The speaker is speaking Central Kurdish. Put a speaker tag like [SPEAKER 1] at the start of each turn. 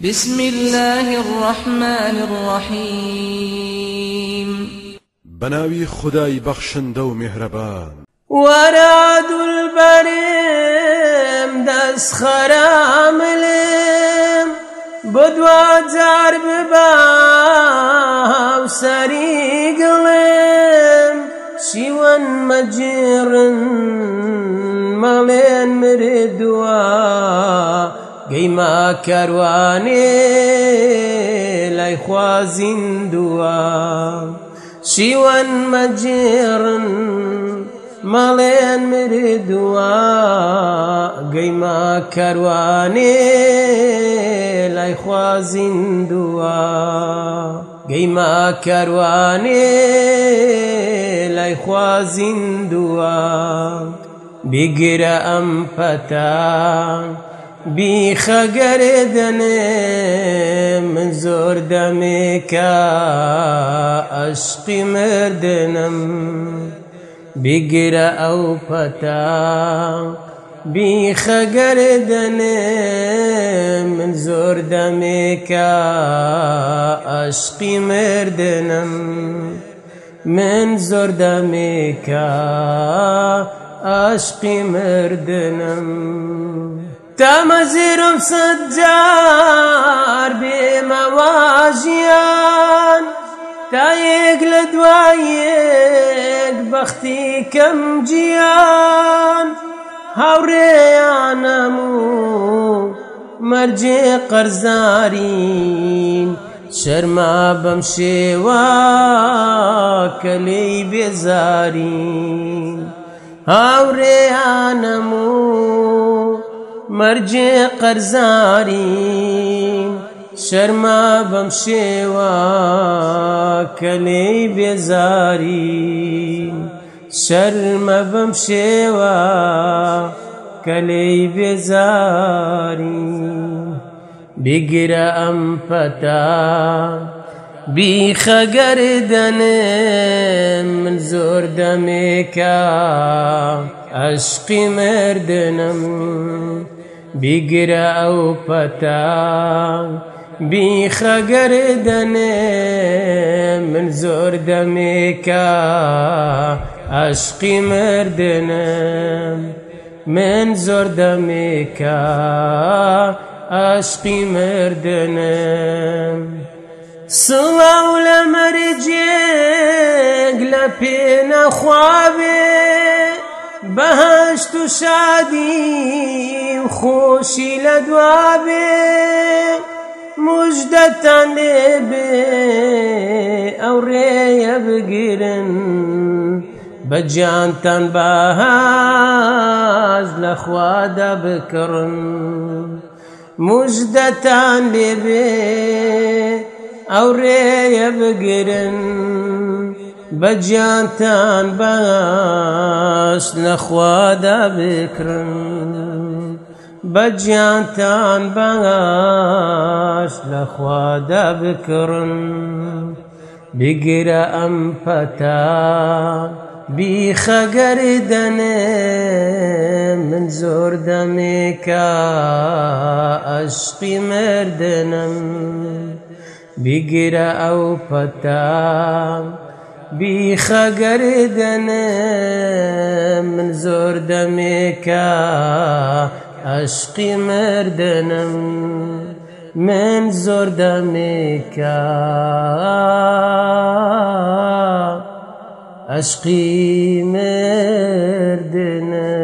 [SPEAKER 1] بسم الله الرحمن الرحيم بناوي خداي بخشن دو مهربان ورعد البريم دس خراملم بدوا جار بباو وسري قلم شيوان مجير مالين مردوا گەیما کاروانێ لای خوازیندووە شیوەن مەجێڕن مەڵێن مردووە گەیما کاروانێ لای خوازیندووە گەیما کاروانێ لای خوازیندووە بیگرە ئەم پەتان بیخەگەرێ دەنێ من زۆر دەمێکە ئەشقی مردنم بیگرە ئەو پەتا بیخەگەرێ دەنێ من زۆر دەمێکە ئەشقی مردنم من زۆر دەمێکە ئاشقی مردنم تەمەزیرم سجار بێمەواژیان تا یەک لە دوایەک بەختی کەم جیان هاوڕێیانەم و مەرجێ قەرزارین شەرما بەم شێوە کە لێی بێزارین هاوڕێیانەم و مەرجێ قەرزاری شەرما بەم شێوە کە لێی بێزاری شەرمە بەم شێوە کە لێی بێزاری بگرە ئەم پەتا بیخەگەردەنێ من زۆر دەمێکە ئەشقی مردنم بیگرە ئەو پەتا بیخەگەر دەنێ من زۆر دەمێکا عشقی مردنم من زۆر دەمێکا عشقی مردنم سڵاو لە مەرجێک لە پێ نەخواابێ بەهشت و شادی خۆشی لە دوابێ مژدەتان لێبێ ئەو ڕێیە بگیرن بە جیانتان بەهاز لەخوادا بکڕن مژدەتان لێبێ ئەو ڕێیە بگرن بەجیانتان بەس لەخوادا بکرن بەجیانتان بەس لەخوادا بکڕن بگرە ئەم پەتان بیخەگەری دەنێ من زۆر دەمێکە ئەشقی مردنم بگرە ئەو پەتان بیخەگەردەنە من زۆر دەمێکە عشقی مردنم من زۆر دەمێکە عشقی مردنە